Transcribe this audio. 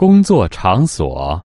工作场所。